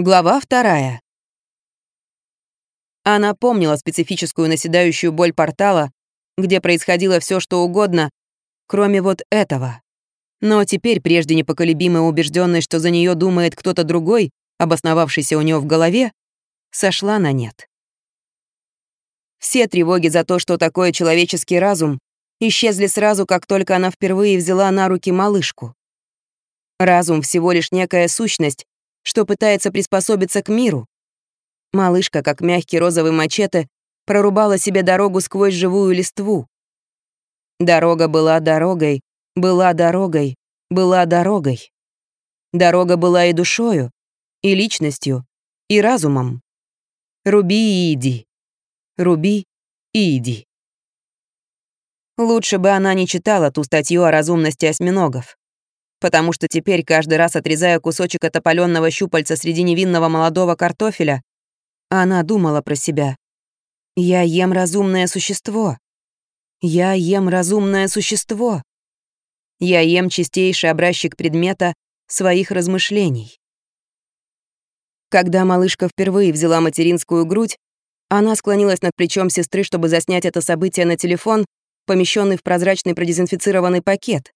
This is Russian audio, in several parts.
Глава вторая. Она помнила специфическую наседающую боль портала, где происходило все, что угодно, кроме вот этого. Но теперь, прежде непоколебимо убежденной, что за нее думает кто-то другой, обосновавшийся у нее в голове, сошла на нет. Все тревоги за то, что такое человеческий разум, исчезли сразу, как только она впервые взяла на руки малышку. Разум — всего лишь некая сущность, что пытается приспособиться к миру. Малышка, как мягкий розовый мачете, прорубала себе дорогу сквозь живую листву. Дорога была дорогой, была дорогой, была дорогой. Дорога была и душою, и личностью, и разумом. Руби и иди. Руби и иди. Лучше бы она не читала ту статью о разумности осьминогов потому что теперь, каждый раз отрезая кусочек отопаленного щупальца среди невинного молодого картофеля, она думала про себя. «Я ем разумное существо. Я ем разумное существо. Я ем чистейший образчик предмета своих размышлений». Когда малышка впервые взяла материнскую грудь, она склонилась над плечом сестры, чтобы заснять это событие на телефон, помещенный в прозрачный продезинфицированный пакет,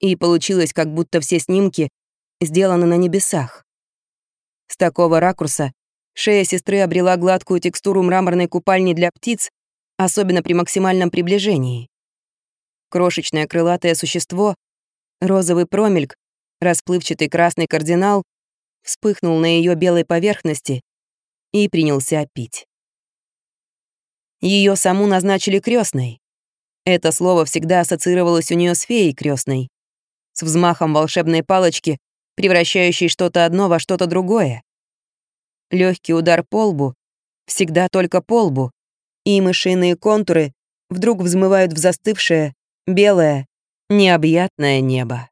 и получилось, как будто все снимки сделаны на небесах. С такого ракурса шея сестры обрела гладкую текстуру мраморной купальни для птиц, особенно при максимальном приближении. Крошечное крылатое существо, розовый промельк, расплывчатый красный кардинал вспыхнул на ее белой поверхности и принялся пить. Ее саму назначили крестной. Это слово всегда ассоциировалось у нее с феей крестной с взмахом волшебной палочки, превращающей что-то одно во что-то другое. Легкий удар по лбу, всегда только по лбу, и мышиные контуры вдруг взмывают в застывшее, белое, необъятное небо.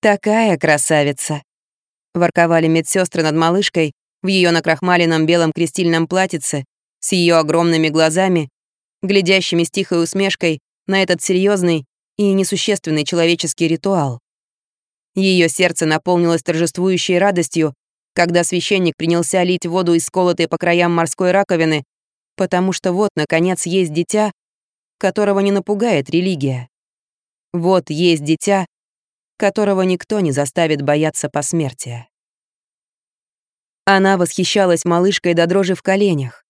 «Такая красавица!» — ворковали медсестры над малышкой в ее накрахмаленном белом крестильном платьице с ее огромными глазами, глядящими с тихой усмешкой на этот серьезный и несущественный человеческий ритуал. Ее сердце наполнилось торжествующей радостью, когда священник принялся лить воду из колотой по краям морской раковины, потому что вот, наконец, есть дитя, которого не напугает религия. Вот есть дитя, которого никто не заставит бояться посмертия. Она восхищалась малышкой до дрожи в коленях.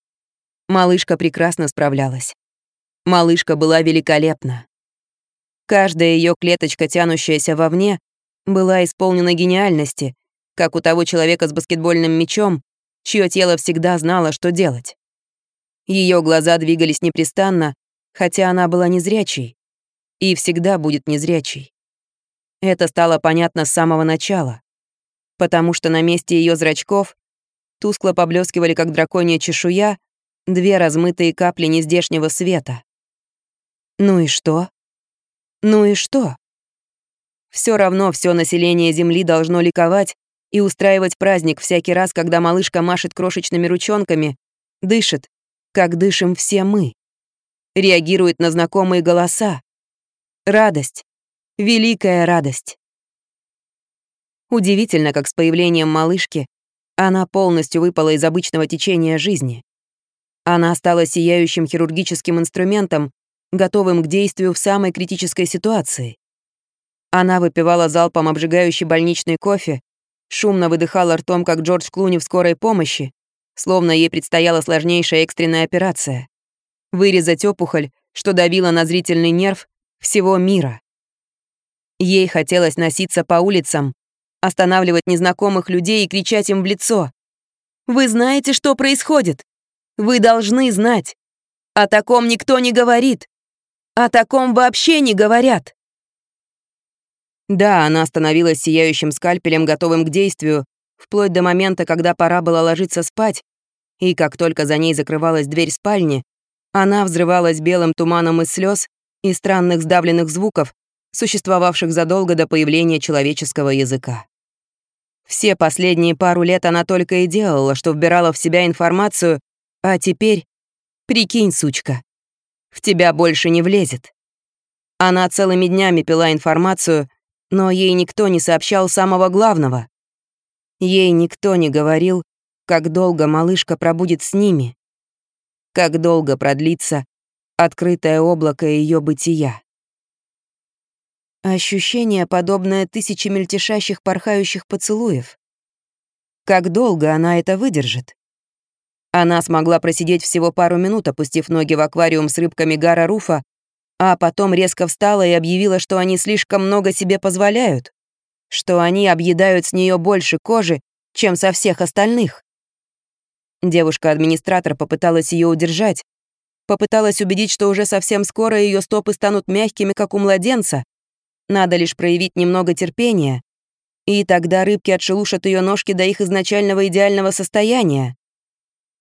Малышка прекрасно справлялась. Малышка была великолепна. Каждая ее клеточка, тянущаяся вовне, была исполнена гениальности, как у того человека с баскетбольным мячом, чье тело всегда знало, что делать. Ее глаза двигались непрестанно, хотя она была незрячей и всегда будет незрячей. Это стало понятно с самого начала, потому что на месте ее зрачков тускло поблескивали, как драконья чешуя, две размытые капли нездешнего света. Ну и что? Ну и что? Все равно все население Земли должно ликовать и устраивать праздник всякий раз, когда малышка машет крошечными ручонками, дышит, как дышим все мы. Реагирует на знакомые голоса. Радость. Великая радость. Удивительно, как с появлением малышки она полностью выпала из обычного течения жизни. Она стала сияющим хирургическим инструментом, готовым к действию в самой критической ситуации. Она выпивала залпом обжигающий больничный кофе, шумно выдыхала ртом, как Джордж Клуни в скорой помощи, словно ей предстояла сложнейшая экстренная операция. Вырезать опухоль, что давила на зрительный нерв всего мира. Ей хотелось носиться по улицам, останавливать незнакомых людей и кричать им в лицо. «Вы знаете, что происходит? Вы должны знать! О таком никто не говорит! О таком вообще не говорят!» Да, она остановилась сияющим скальпелем, готовым к действию, вплоть до момента, когда пора было ложиться спать, и как только за ней закрывалась дверь спальни, она взрывалась белым туманом из слез и странных сдавленных звуков, существовавших задолго до появления человеческого языка. Все последние пару лет она только и делала, что вбирала в себя информацию, а теперь... Прикинь, сучка, в тебя больше не влезет. Она целыми днями пила информацию, но ей никто не сообщал самого главного. Ей никто не говорил, как долго малышка пробудет с ними, как долго продлится открытое облако ее бытия. Ощущение, подобное тысяче мельтешащих порхающих поцелуев. Как долго она это выдержит? Она смогла просидеть всего пару минут, опустив ноги в аквариум с рыбками Гара Руфа, а потом резко встала и объявила, что они слишком много себе позволяют, что они объедают с нее больше кожи, чем со всех остальных. Девушка-администратор попыталась ее удержать, попыталась убедить, что уже совсем скоро ее стопы станут мягкими, как у младенца. Надо лишь проявить немного терпения, и тогда рыбки отшелушат ее ножки до их изначального идеального состояния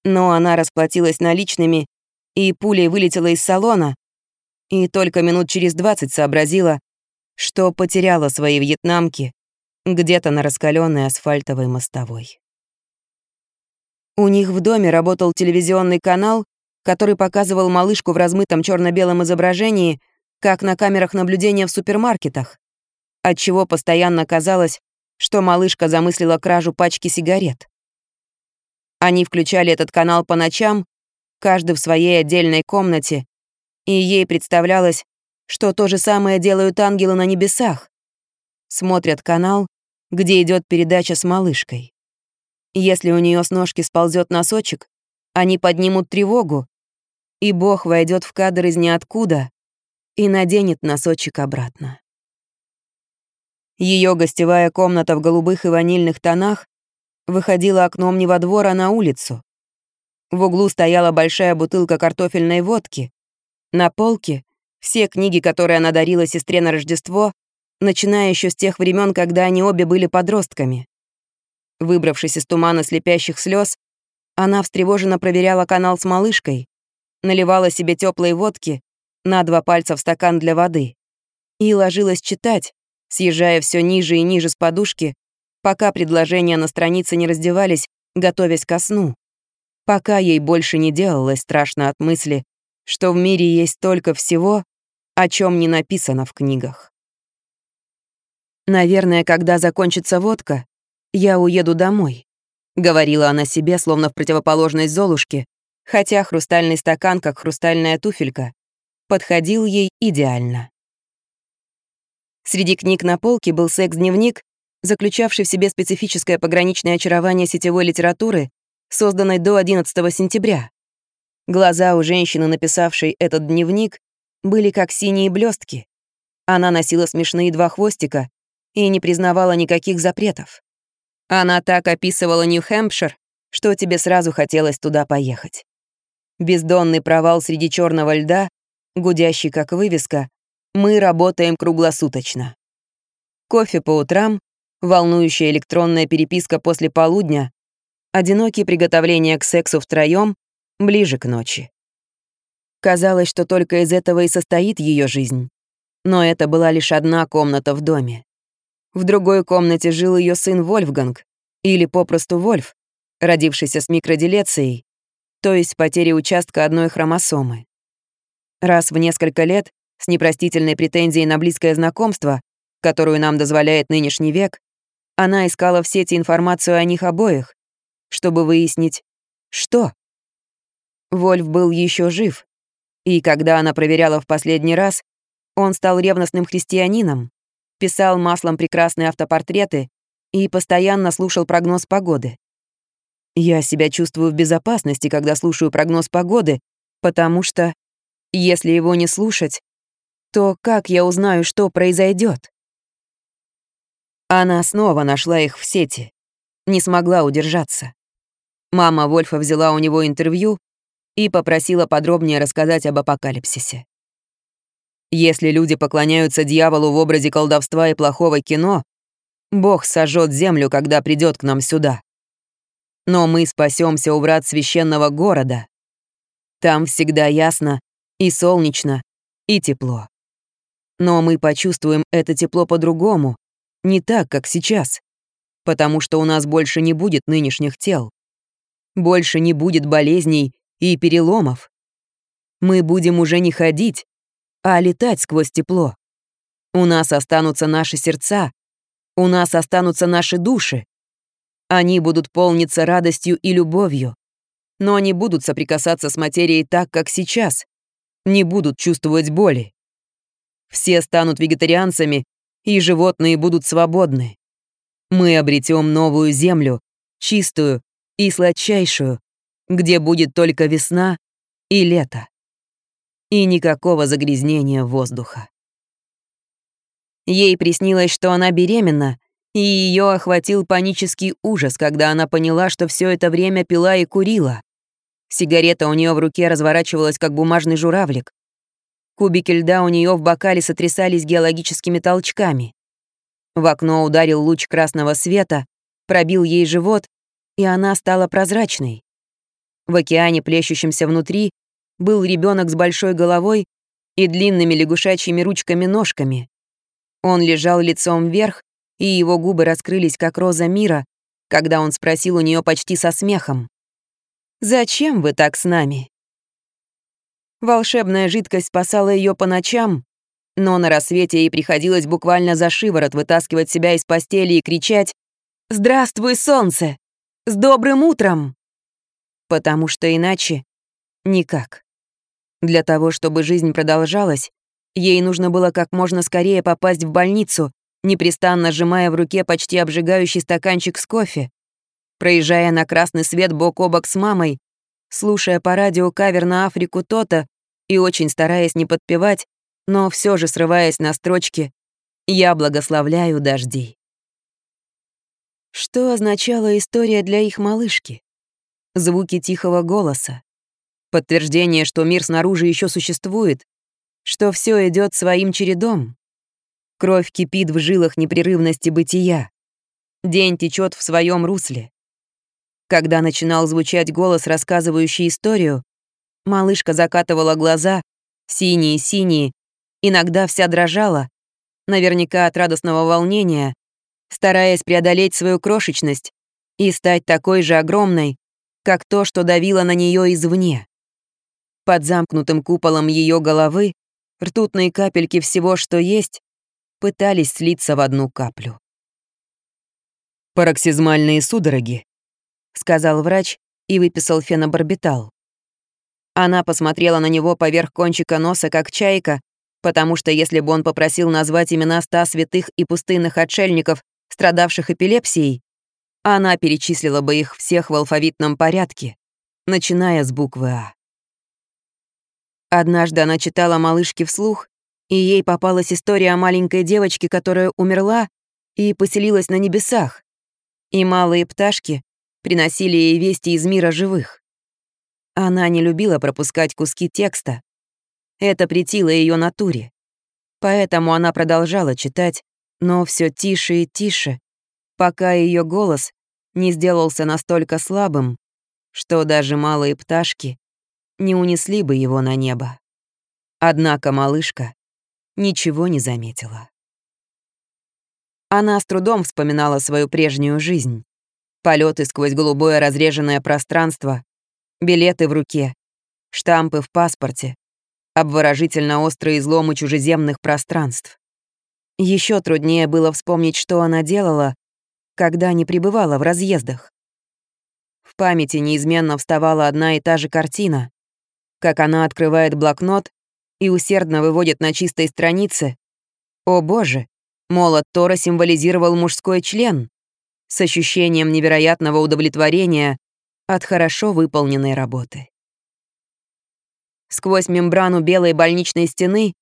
но она расплатилась наличными, и пулей вылетела из салона, и только минут через двадцать сообразила, что потеряла свои вьетнамки где-то на раскаленной асфальтовой мостовой. У них в доме работал телевизионный канал, который показывал малышку в размытом черно белом изображении, как на камерах наблюдения в супермаркетах, отчего постоянно казалось, что малышка замыслила кражу пачки сигарет. Они включали этот канал по ночам, каждый в своей отдельной комнате, и ей представлялось, что то же самое делают ангелы на небесах. Смотрят канал, где идет передача с малышкой. Если у нее с ножки сползет носочек, они поднимут тревогу, и Бог войдет в кадр из ниоткуда и наденет носочек обратно. Ее гостевая комната в голубых и ванильных тонах выходила окном не во двор, а на улицу. В углу стояла большая бутылка картофельной водки. На полке все книги, которые она дарила сестре на Рождество, начиная еще с тех времен, когда они обе были подростками. Выбравшись из тумана слепящих слез, она встревоженно проверяла канал с малышкой, наливала себе теплой водки на два пальца в стакан для воды и ложилась читать, съезжая все ниже и ниже с подушки, пока предложения на странице не раздевались, готовясь ко сну. Пока ей больше не делалось страшно от мысли, что в мире есть только всего, о чем не написано в книгах. «Наверное, когда закончится водка, я уеду домой», — говорила она себе, словно в противоположность Золушке, хотя хрустальный стакан, как хрустальная туфелька, подходил ей идеально. Среди книг на полке был секс-дневник заключавший в себе специфическое пограничное очарование сетевой литературы, созданной до 11 сентября. Глаза у женщины, написавшей этот дневник, были как синие блестки. Она носила смешные два хвостика и не признавала никаких запретов. Она так описывала Нью-Хэмпшир, что тебе сразу хотелось туда поехать. Бездонный провал среди черного льда, гудящий как вывеска, мы работаем круглосуточно. Кофе по утрам, волнующая электронная переписка после полудня, одинокие приготовления к сексу втроем ближе к ночи. Казалось, что только из этого и состоит ее жизнь. Но это была лишь одна комната в доме. В другой комнате жил ее сын Вольфганг, или попросту Вольф, родившийся с микроделецией, то есть потерей участка одной хромосомы. Раз в несколько лет, с непростительной претензией на близкое знакомство, которую нам дозволяет нынешний век, она искала в сети информацию о них обоих, чтобы выяснить, что. Вольф был еще жив, и когда она проверяла в последний раз, он стал ревностным христианином, писал маслом прекрасные автопортреты и постоянно слушал прогноз погоды. Я себя чувствую в безопасности, когда слушаю прогноз погоды, потому что, если его не слушать, то как я узнаю, что произойдет? Она снова нашла их в сети. Не смогла удержаться. Мама Вольфа взяла у него интервью и попросила подробнее рассказать об апокалипсисе. Если люди поклоняются дьяволу в образе колдовства и плохого кино, Бог сожжет землю, когда придет к нам сюда. Но мы спасемся у врат священного города. Там всегда ясно и солнечно, и тепло. Но мы почувствуем это тепло по-другому, не так, как сейчас. Потому что у нас больше не будет нынешних тел. Больше не будет болезней и переломов. Мы будем уже не ходить, а летать сквозь тепло. У нас останутся наши сердца, у нас останутся наши души. Они будут полниться радостью и любовью, но они будут соприкасаться с материей так, как сейчас, не будут чувствовать боли. Все станут вегетарианцами и животные будут свободны. Мы обретем новую землю, чистую и сладчайшую, где будет только весна и лето. И никакого загрязнения воздуха. Ей приснилось, что она беременна, и ее охватил панический ужас, когда она поняла, что все это время пила и курила. Сигарета у нее в руке разворачивалась, как бумажный журавлик. Кубики льда у нее в бокале сотрясались геологическими толчками. В окно ударил луч красного света, пробил ей живот, и она стала прозрачной. В океане, плещущемся внутри, был ребенок с большой головой и длинными лягушачьими ручками-ножками. Он лежал лицом вверх, и его губы раскрылись, как роза мира, когда он спросил у нее почти со смехом. «Зачем вы так с нами?» Волшебная жидкость спасала ее по ночам, но на рассвете ей приходилось буквально за шиворот вытаскивать себя из постели и кричать «Здравствуй, солнце! С добрым утром!» Потому что иначе никак. Для того, чтобы жизнь продолжалась, ей нужно было как можно скорее попасть в больницу, непрестанно сжимая в руке почти обжигающий стаканчик с кофе. Проезжая на красный свет бок о бок с мамой, слушая по радио кавер на Африку то-то и очень стараясь не подпевать, но все же срываясь на строчке, «Я благословляю дожди. Что означала история для их малышки? Звуки тихого голоса. Подтверждение, что мир снаружи еще существует, что все идет своим чередом. Кровь кипит в жилах непрерывности бытия. День течет в своем русле. Когда начинал звучать голос, рассказывающий историю, малышка закатывала глаза, синие-синие, иногда вся дрожала, наверняка от радостного волнения, стараясь преодолеть свою крошечность и стать такой же огромной, как то, что давило на нее извне. Под замкнутым куполом ее головы ртутные капельки всего, что есть, пытались слиться в одну каплю. Пароксизмальные судороги сказал врач и выписал фенобарбитал. Она посмотрела на него поверх кончика носа, как чайка, потому что если бы он попросил назвать имена ста святых и пустынных отшельников, страдавших эпилепсией, она перечислила бы их всех в алфавитном порядке, начиная с буквы «А». Однажды она читала малышке вслух, и ей попалась история о маленькой девочке, которая умерла и поселилась на небесах. И малые пташки, приносили ей вести из мира живых. Она не любила пропускать куски текста. Это претило ее натуре. Поэтому она продолжала читать, но все тише и тише, пока ее голос не сделался настолько слабым, что даже малые пташки не унесли бы его на небо. Однако малышка ничего не заметила. Она с трудом вспоминала свою прежнюю жизнь. Полеты сквозь голубое разреженное пространство, билеты в руке, штампы в паспорте, обворожительно острые изломы чужеземных пространств. Еще труднее было вспомнить, что она делала, когда не пребывала в разъездах. В памяти неизменно вставала одна и та же картина, как она открывает блокнот и усердно выводит на чистой странице. О боже, молот Тора символизировал мужской член, с ощущением невероятного удовлетворения от хорошо выполненной работы. Сквозь мембрану белой больничной стены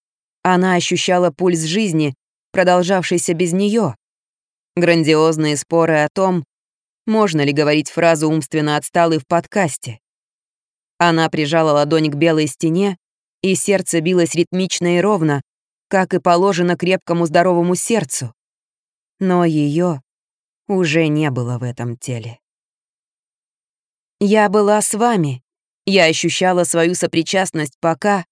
она ощущала пульс жизни, продолжавшийся без нее. Грандиозные споры о том, можно ли говорить фразу «умственно отсталый» в подкасте. Она прижала ладонь к белой стене, и сердце билось ритмично и ровно, как и положено крепкому здоровому сердцу. Но ее уже не было в этом теле. Я была с вами. Я ощущала свою сопричастность, пока...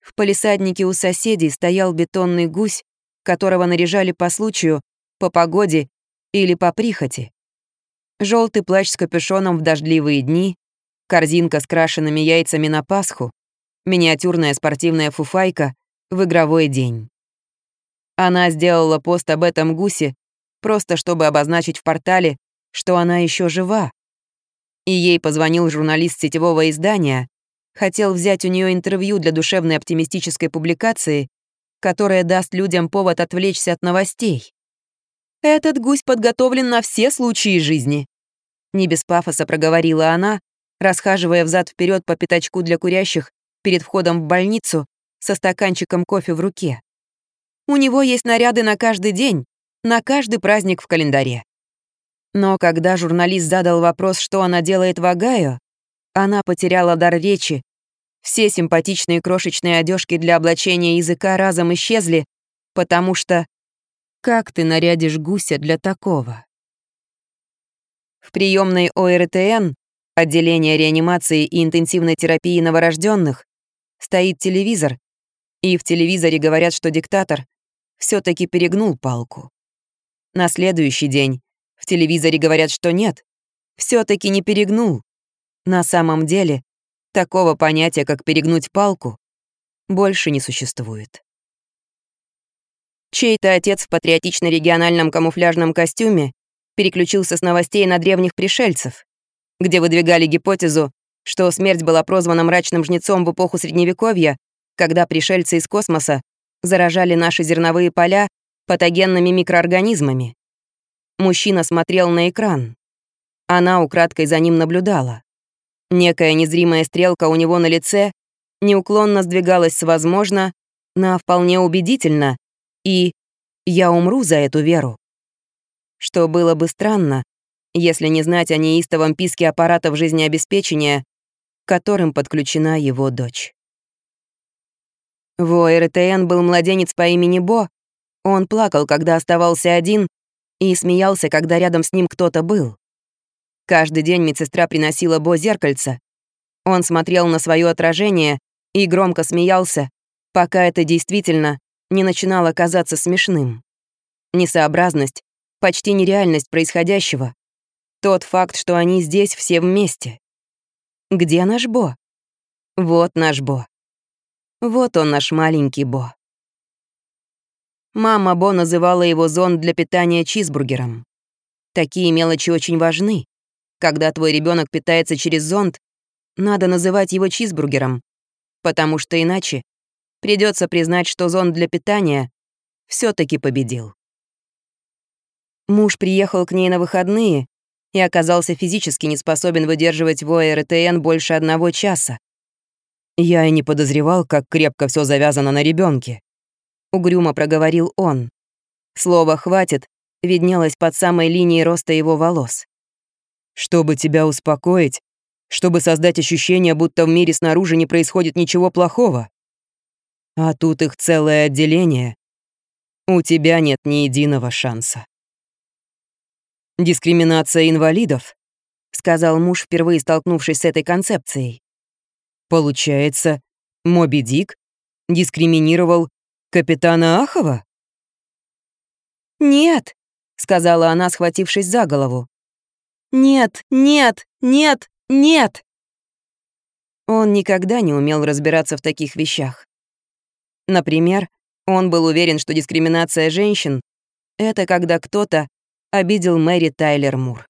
В полисаднике у соседей стоял бетонный гусь, которого наряжали по случаю, по погоде или по прихоти. Желтый плащ с капюшоном в дождливые дни, корзинка с крашенными яйцами на Пасху, миниатюрная спортивная фуфайка в игровой день. Она сделала пост об этом гусе просто чтобы обозначить в портале, что она еще жива. И ей позвонил журналист сетевого издания, хотел взять у нее интервью для душевной оптимистической публикации, которая даст людям повод отвлечься от новостей. «Этот гусь подготовлен на все случаи жизни», — не без пафоса проговорила она, расхаживая взад вперед по пятачку для курящих перед входом в больницу со стаканчиком кофе в руке. «У него есть наряды на каждый день, на каждый праздник в календаре. Но когда журналист задал вопрос, что она делает в Огайо, она потеряла дар речи. Все симпатичные крошечные одежки для облачения языка разом исчезли, потому что... Как ты нарядишь гуся для такого? В приемной ОРТН, отделение реанимации и интенсивной терапии новорожденных, стоит телевизор, и в телевизоре говорят, что диктатор все таки перегнул палку. На следующий день. В телевизоре говорят, что нет. все таки не перегнул. На самом деле, такого понятия, как перегнуть палку, больше не существует. Чей-то отец в патриотично-региональном камуфляжном костюме переключился с новостей на древних пришельцев, где выдвигали гипотезу, что смерть была прозвана мрачным жнецом в эпоху Средневековья, когда пришельцы из космоса заражали наши зерновые поля патогенными микроорганизмами. Мужчина смотрел на экран. Она украдкой за ним наблюдала. Некая незримая стрелка у него на лице неуклонно сдвигалась с «возможно» на «вполне убедительно» и «я умру за эту веру». Что было бы странно, если не знать о неистовом писке аппаратов жизнеобеспечения, к которым подключена его дочь. В ОРТН был младенец по имени Бо, он плакал, когда оставался один, и смеялся, когда рядом с ним кто-то был. Каждый день медсестра приносила Бо зеркальце. Он смотрел на свое отражение и громко смеялся, пока это действительно не начинало казаться смешным. Несообразность, почти нереальность происходящего. Тот факт, что они здесь все вместе. Где наш Бо? Вот наш Бо. Вот он, наш маленький Бо. Мама Бо называла его зонд для питания чизбургером. Такие мелочи очень важны. Когда твой ребенок питается через зонд, надо называть его чизбургером, потому что иначе придется признать, что зонд для питания все таки победил. Муж приехал к ней на выходные и оказался физически не способен выдерживать вой РТН больше одного часа. Я и не подозревал, как крепко все завязано на ребенке. Угрюмо проговорил он. Слово «хватит» виднелось под самой линией роста его волос. «Чтобы тебя успокоить, чтобы создать ощущение, будто в мире снаружи не происходит ничего плохого. А тут их целое отделение. У тебя нет ни единого шанса». «Дискриминация инвалидов», — сказал муж, впервые столкнувшись с этой концепцией. «Получается, Моби Дик дискриминировал «Капитана Ахова?» «Нет», — сказала она, схватившись за голову. «Нет, нет, нет, нет!» Он никогда не умел разбираться в таких вещах. Например, он был уверен, что дискриминация женщин — это когда кто-то обидел Мэри Тайлер Мур.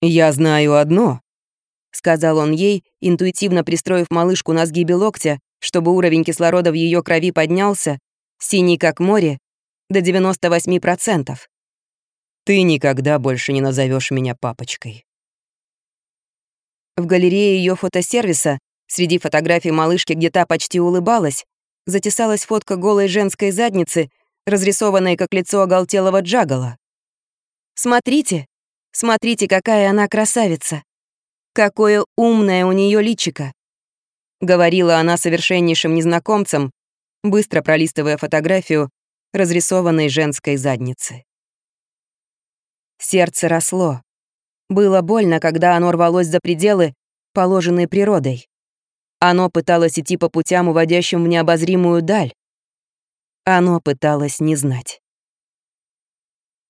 «Я знаю одно», — сказал он ей, интуитивно пристроив малышку на сгибе локтя чтобы уровень кислорода в ее крови поднялся, синий как море, до 98%. Ты никогда больше не назовешь меня папочкой. В галерее ее фотосервиса, среди фотографий малышки, где та почти улыбалась, затесалась фотка голой женской задницы, разрисованной как лицо оголтелого джагала. «Смотрите, смотрите, какая она красавица! Какое умное у нее личико! Говорила она совершеннейшим незнакомцем, быстро пролистывая фотографию разрисованной женской задницы. Сердце росло. Было больно, когда оно рвалось за пределы, положенные природой. Оно пыталось идти по путям, уводящим в необозримую даль. Оно пыталось не знать.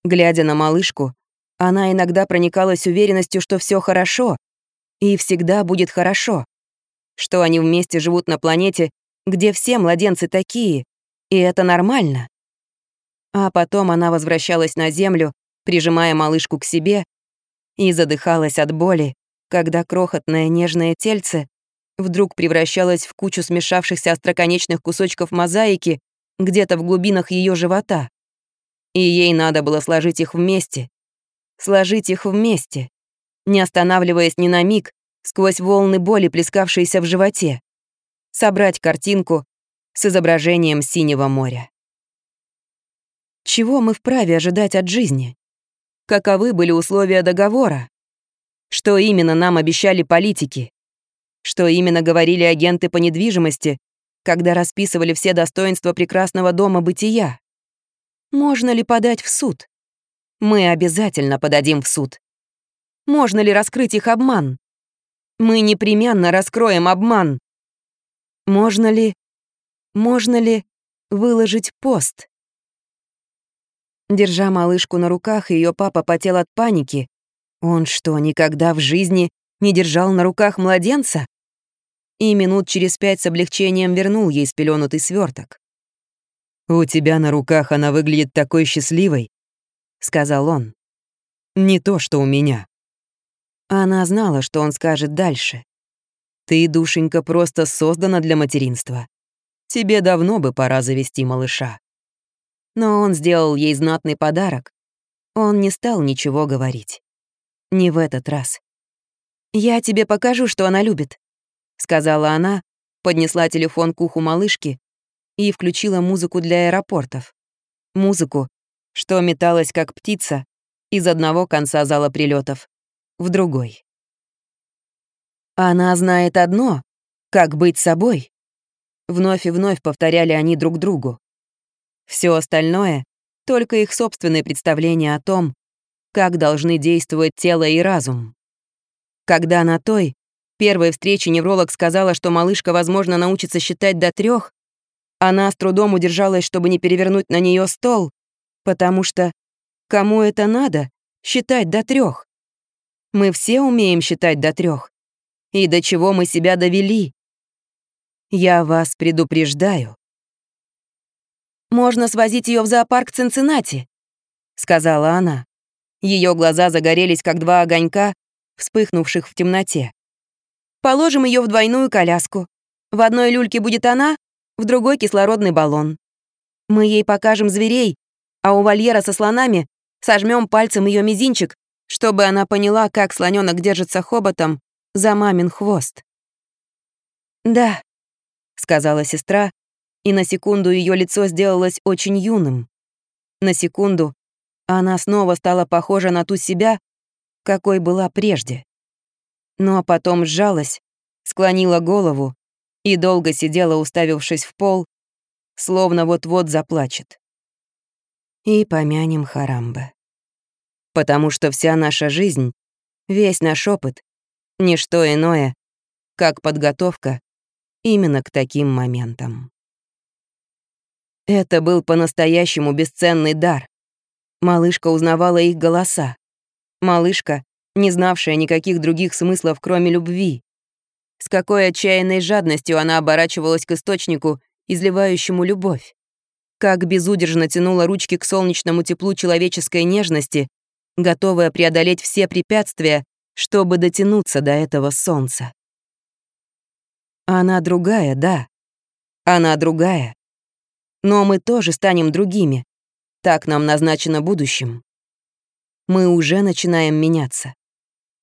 Глядя на малышку, она иногда проникалась уверенностью, что все хорошо и всегда будет хорошо что они вместе живут на планете, где все младенцы такие, и это нормально. А потом она возвращалась на Землю, прижимая малышку к себе, и задыхалась от боли, когда крохотное нежное тельце вдруг превращалось в кучу смешавшихся остроконечных кусочков мозаики где-то в глубинах ее живота. И ей надо было сложить их вместе. Сложить их вместе, не останавливаясь ни на миг, сквозь волны боли, плескавшиеся в животе. Собрать картинку с изображением синего моря. Чего мы вправе ожидать от жизни? Каковы были условия договора? Что именно нам обещали политики? Что именно говорили агенты по недвижимости, когда расписывали все достоинства прекрасного дома бытия? Можно ли подать в суд? Мы обязательно подадим в суд. Можно ли раскрыть их обман? Мы непременно раскроем обман. Можно ли... Можно ли выложить пост? Держа малышку на руках, ее папа потел от паники. Он что, никогда в жизни не держал на руках младенца? И минут через пять с облегчением вернул ей спеленутый сверток. «У тебя на руках она выглядит такой счастливой», — сказал он. «Не то, что у меня». Она знала, что он скажет дальше. «Ты, душенька, просто создана для материнства. Тебе давно бы пора завести малыша». Но он сделал ей знатный подарок. Он не стал ничего говорить. Не в этот раз. «Я тебе покажу, что она любит», — сказала она, поднесла телефон к уху малышки и включила музыку для аэропортов. Музыку, что металась как птица из одного конца зала прилетов в другой. «Она знает одно — как быть собой», — вновь и вновь повторяли они друг другу. Все остальное — только их собственные представления о том, как должны действовать тело и разум. Когда на той, первой встрече невролог сказала, что малышка, возможно, научится считать до трех, она с трудом удержалась, чтобы не перевернуть на нее стол, потому что кому это надо считать до трех? Мы все умеем считать до трех. И до чего мы себя довели? Я вас предупреждаю. Можно свозить ее в зоопарк Цинциннати, сказала она. Ее глаза загорелись, как два огонька, вспыхнувших в темноте. Положим ее в двойную коляску. В одной люльке будет она, в другой кислородный баллон. Мы ей покажем зверей, а у вольера со слонами сожмем пальцем ее мизинчик чтобы она поняла, как слоненок держится хоботом за мамин хвост. «Да», — сказала сестра, и на секунду ее лицо сделалось очень юным. На секунду она снова стала похожа на ту себя, какой была прежде. Но потом сжалась, склонила голову и долго сидела, уставившись в пол, словно вот-вот заплачет. И помянем Харамбе потому что вся наша жизнь, весь наш опыт — ничто иное, как подготовка именно к таким моментам. Это был по-настоящему бесценный дар. Малышка узнавала их голоса. Малышка, не знавшая никаких других смыслов, кроме любви. С какой отчаянной жадностью она оборачивалась к источнику, изливающему любовь. Как безудержно тянула ручки к солнечному теплу человеческой нежности, готовая преодолеть все препятствия, чтобы дотянуться до этого солнца. Она другая, да. Она другая. Но мы тоже станем другими. Так нам назначено будущим. Мы уже начинаем меняться.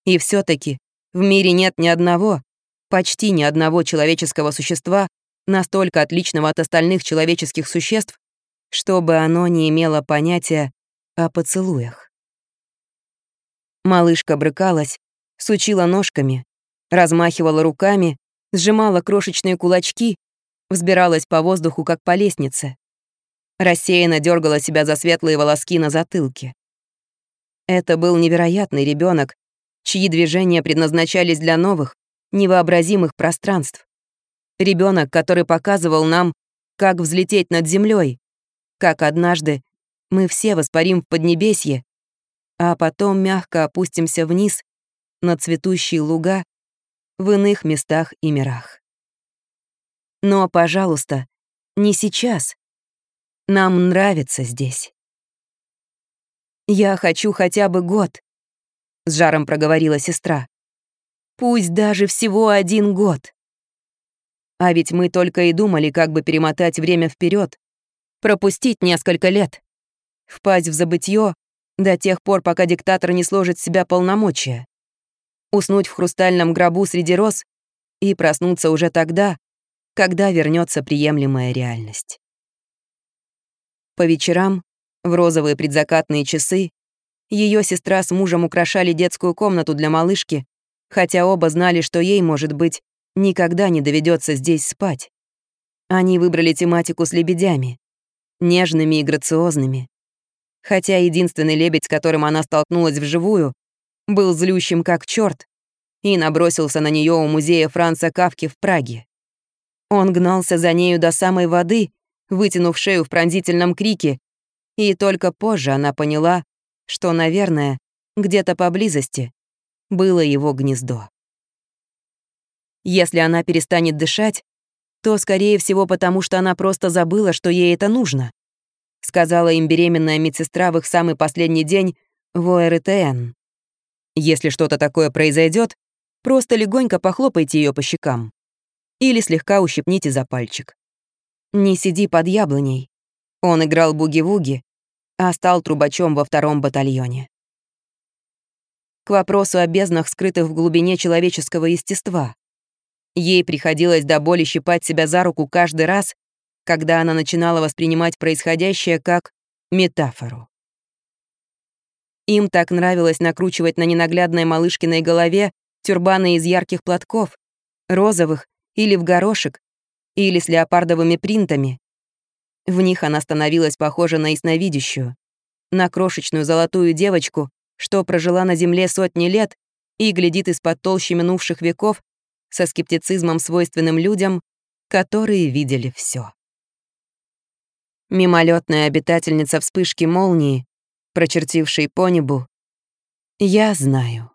И все таки в мире нет ни одного, почти ни одного человеческого существа, настолько отличного от остальных человеческих существ, чтобы оно не имело понятия о поцелуях. Малышка брыкалась, сучила ножками, размахивала руками, сжимала крошечные кулачки, взбиралась по воздуху, как по лестнице. Рассеянно дергала себя за светлые волоски на затылке. Это был невероятный ребенок, чьи движения предназначались для новых, невообразимых пространств. Ребенок, который показывал нам, как взлететь над землей, как однажды мы все воспарим в Поднебесье а потом мягко опустимся вниз на цветущие луга в иных местах и мирах. Но, пожалуйста, не сейчас. Нам нравится здесь. «Я хочу хотя бы год», — с жаром проговорила сестра. «Пусть даже всего один год». А ведь мы только и думали, как бы перемотать время вперед, пропустить несколько лет, впасть в забытье до тех пор, пока диктатор не сложит с себя полномочия. Уснуть в хрустальном гробу среди роз и проснуться уже тогда, когда вернется приемлемая реальность. По вечерам, в розовые предзакатные часы, ее сестра с мужем украшали детскую комнату для малышки, хотя оба знали, что ей, может быть, никогда не доведется здесь спать. Они выбрали тематику с лебедями, нежными и грациозными, хотя единственный лебедь, с которым она столкнулась вживую, был злющим как черт и набросился на нее у музея Франца Кавки в Праге. Он гнался за нею до самой воды, вытянув шею в пронзительном крике, и только позже она поняла, что, наверное, где-то поблизости было его гнездо. Если она перестанет дышать, то, скорее всего, потому что она просто забыла, что ей это нужно сказала им беременная медсестра в их самый последний день в ОРТН. Если что-то такое произойдет, просто легонько похлопайте ее по щекам. Или слегка ущипните за пальчик. «Не сиди под яблоней». Он играл буги-вуги, а стал трубачом во втором батальоне. К вопросу о безднах, скрытых в глубине человеческого естества. Ей приходилось до боли щипать себя за руку каждый раз, когда она начинала воспринимать происходящее как метафору. Им так нравилось накручивать на ненаглядной малышкиной голове тюрбаны из ярких платков, розовых или в горошек, или с леопардовыми принтами. В них она становилась похожа на ясновидящую, на крошечную золотую девочку, что прожила на Земле сотни лет и глядит из-под толщи минувших веков со скептицизмом, свойственным людям, которые видели все мимолетная обитательница вспышки молнии, прочертившей по небу, я знаю.